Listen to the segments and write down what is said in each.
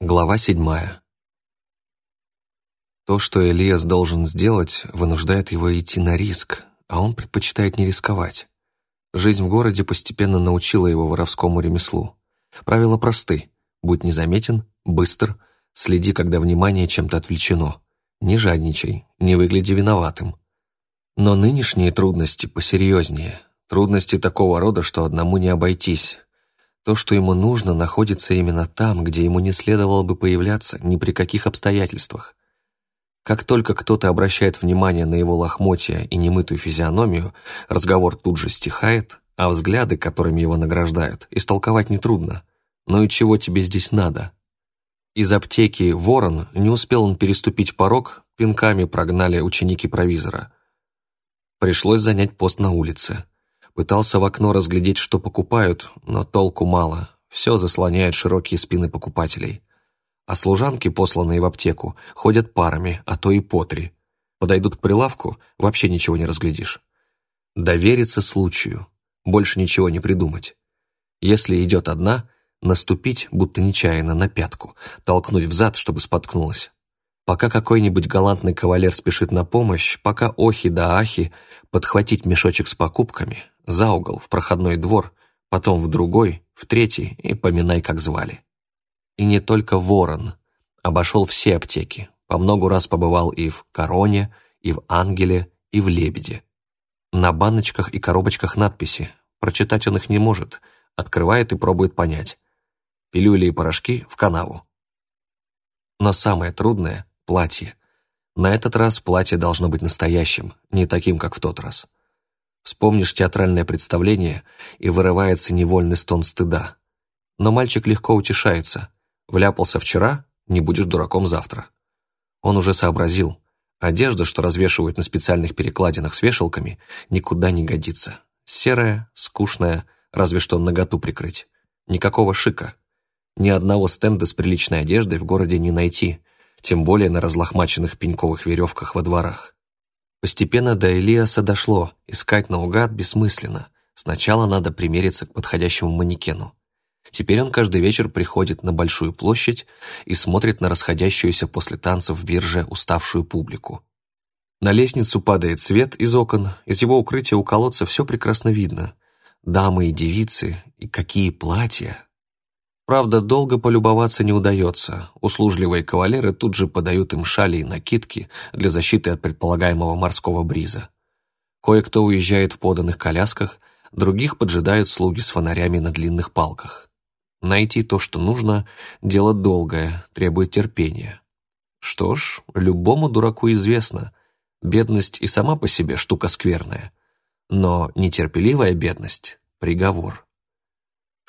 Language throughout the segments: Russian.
Глава седьмая. То, что Элиас должен сделать, вынуждает его идти на риск, а он предпочитает не рисковать. Жизнь в городе постепенно научила его воровскому ремеслу. Правила просты. Будь незаметен, быстр, следи, когда внимание чем-то отвлечено. Не жадничай, не выгляди виноватым. Но нынешние трудности посерьезнее. Трудности такого рода, что одному не обойтись. То, что ему нужно, находится именно там, где ему не следовало бы появляться ни при каких обстоятельствах. Как только кто-то обращает внимание на его лохмотья и немытую физиономию, разговор тут же стихает, а взгляды, которыми его награждают, истолковать нетрудно. Ну и чего тебе здесь надо? Из аптеки «Ворон» не успел он переступить порог, пинками прогнали ученики провизора. Пришлось занять пост на улице. Пытался в окно разглядеть, что покупают, но толку мало. Все заслоняет широкие спины покупателей. А служанки, посланные в аптеку, ходят парами, а то и по три. Подойдут к прилавку, вообще ничего не разглядишь. Довериться случаю. Больше ничего не придумать. Если идет одна, наступить, будто нечаянно, на пятку, толкнуть в зад, чтобы споткнулась. Пока какой-нибудь галантный кавалер спешит на помощь, пока охи да ахи, подхватить мешочек с покупками, за угол, в проходной двор, потом в другой, в третий, и поминай, как звали. И не только ворон. Обошел все аптеки, по многу раз побывал и в Короне, и в Ангеле, и в Лебеде. На баночках и коробочках надписи. Прочитать он их не может, открывает и пробует понять. Пилюли и порошки в канаву. Но самое трудное – платье. На этот раз платье должно быть настоящим, не таким, как в тот раз. Вспомнишь театральное представление, и вырывается невольный стон стыда. Но мальчик легко утешается. Вляпался вчера, не будешь дураком завтра. Он уже сообразил. Одежда, что развешивают на специальных перекладинах с вешалками, никуда не годится. Серая, скучная, разве что наготу прикрыть. Никакого шика. Ни одного стенда с приличной одеждой в городе не найти, тем более на разлохмаченных пеньковых веревках во дворах. Постепенно до Элиаса дошло, искать наугад бессмысленно. Сначала надо примериться к подходящему манекену. Теперь он каждый вечер приходит на большую площадь и смотрит на расходящуюся после танцев в бирже уставшую публику. На лестницу падает свет из окон, из его укрытия у колодца все прекрасно видно. Дамы и девицы, и какие платья! Правда, долго полюбоваться не удается. Услужливые кавалеры тут же подают им шали и накидки для защиты от предполагаемого морского бриза. Кое-кто уезжает в поданных колясках, других поджидают слуги с фонарями на длинных палках. Найти то, что нужно, дело долгое, требует терпения. Что ж, любому дураку известно, бедность и сама по себе штука скверная. Но нетерпеливая бедность – приговор.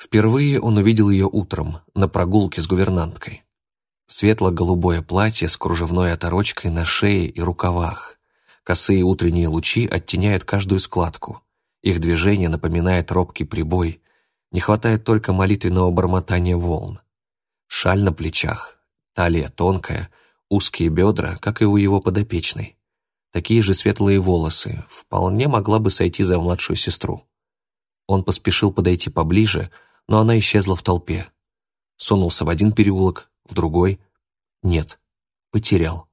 Впервые он увидел ее утром, на прогулке с гувернанткой. Светло-голубое платье с кружевной оторочкой на шее и рукавах. Косые утренние лучи оттеняют каждую складку. Их движение напоминает робкий прибой. Не хватает только молитвенного бормотания волн. Шаль на плечах, талия тонкая, узкие бедра, как и у его подопечной. Такие же светлые волосы, вполне могла бы сойти за младшую сестру. Он поспешил подойти поближе, но она исчезла в толпе. Сунулся в один переулок, в другой. Нет, потерял.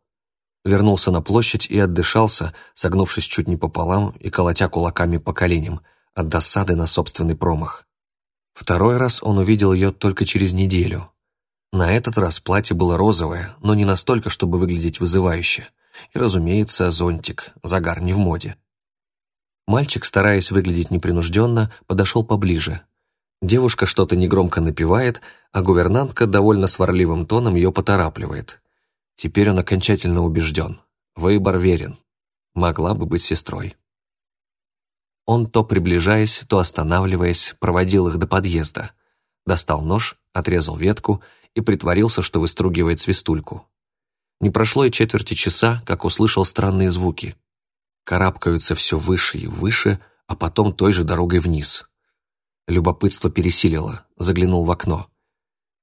Вернулся на площадь и отдышался, согнувшись чуть не пополам и колотя кулаками по коленям, от досады на собственный промах. Второй раз он увидел ее только через неделю. На этот раз платье было розовое, но не настолько, чтобы выглядеть вызывающе. И, разумеется, зонтик, загар не в моде. Мальчик, стараясь выглядеть непринужденно, подошел поближе, Девушка что-то негромко напевает, а гувернантка довольно сварливым тоном ее поторапливает. Теперь он окончательно убежден. Выбор верен. Могла бы быть сестрой. Он то приближаясь, то останавливаясь, проводил их до подъезда. Достал нож, отрезал ветку и притворился, что выстругивает свистульку. Не прошло и четверти часа, как услышал странные звуки. Карабкаются все выше и выше, а потом той же дорогой вниз. Любопытство пересилило, заглянул в окно.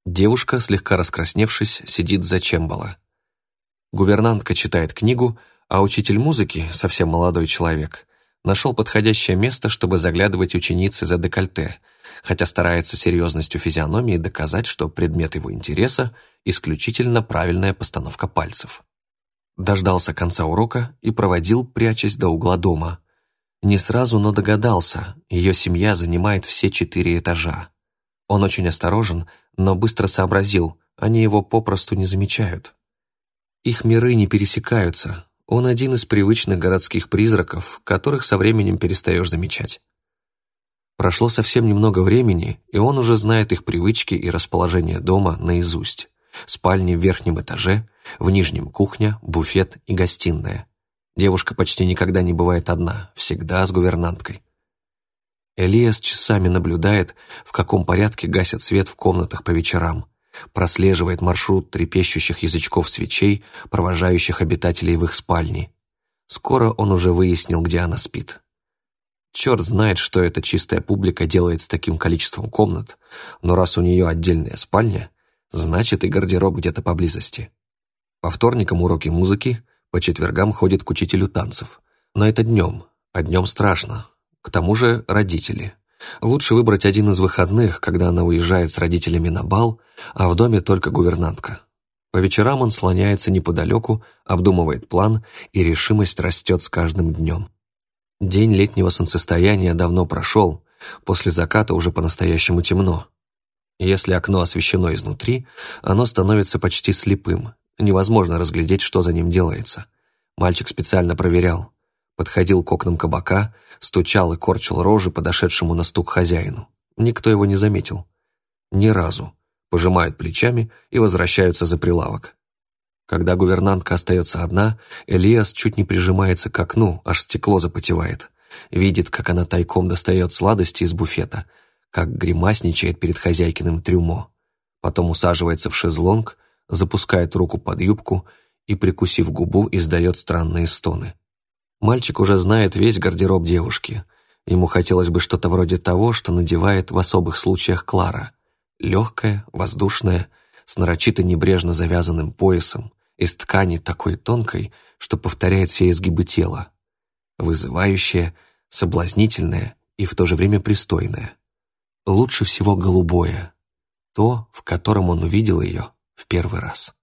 Девушка, слегка раскрасневшись, сидит за чембала. Гувернантка читает книгу, а учитель музыки, совсем молодой человек, нашел подходящее место, чтобы заглядывать ученицы за декольте, хотя старается серьезностью физиономии доказать, что предмет его интереса исключительно правильная постановка пальцев. Дождался конца урока и проводил, прячась до угла дома. Не сразу, но догадался, ее семья занимает все четыре этажа. Он очень осторожен, но быстро сообразил, они его попросту не замечают. Их миры не пересекаются, он один из привычных городских призраков, которых со временем перестаешь замечать. Прошло совсем немного времени, и он уже знает их привычки и расположение дома наизусть. Спальни в верхнем этаже, в нижнем кухня, буфет и гостиная. Девушка почти никогда не бывает одна, всегда с гувернанткой. Элиас часами наблюдает, в каком порядке гасят свет в комнатах по вечерам, прослеживает маршрут трепещущих язычков свечей, провожающих обитателей в их спальни. Скоро он уже выяснил, где она спит. Черт знает, что эта чистая публика делает с таким количеством комнат, но раз у нее отдельная спальня, значит и гардероб где-то поблизости. По вторникам уроки музыки, по четвергам ходит к учителю танцев. Но это днем, а днем страшно. К тому же родители. Лучше выбрать один из выходных, когда она уезжает с родителями на бал, а в доме только гувернантка. По вечерам он слоняется неподалеку, обдумывает план, и решимость растет с каждым днем. День летнего солнцестояния давно прошел, после заката уже по-настоящему темно. Если окно освещено изнутри, оно становится почти слепым, Невозможно разглядеть, что за ним делается. Мальчик специально проверял. Подходил к окнам кабака, стучал и корчил рожи подошедшему на стук хозяину. Никто его не заметил. Ни разу. Пожимают плечами и возвращаются за прилавок. Когда гувернантка остается одна, Элиас чуть не прижимается к окну, аж стекло запотевает. Видит, как она тайком достает сладости из буфета, как гримасничает перед хозяйкиным трюмо. Потом усаживается в шезлонг, запускает руку под юбку и, прикусив губу, издает странные стоны. Мальчик уже знает весь гардероб девушки. Ему хотелось бы что-то вроде того, что надевает в особых случаях Клара. Легкое, воздушное, с нарочито небрежно завязанным поясом, из ткани такой тонкой, что повторяет все изгибы тела. Вызывающее, соблазнительное и в то же время пристойное. Лучше всего голубое, то, в котором он увидел ее в первый раз.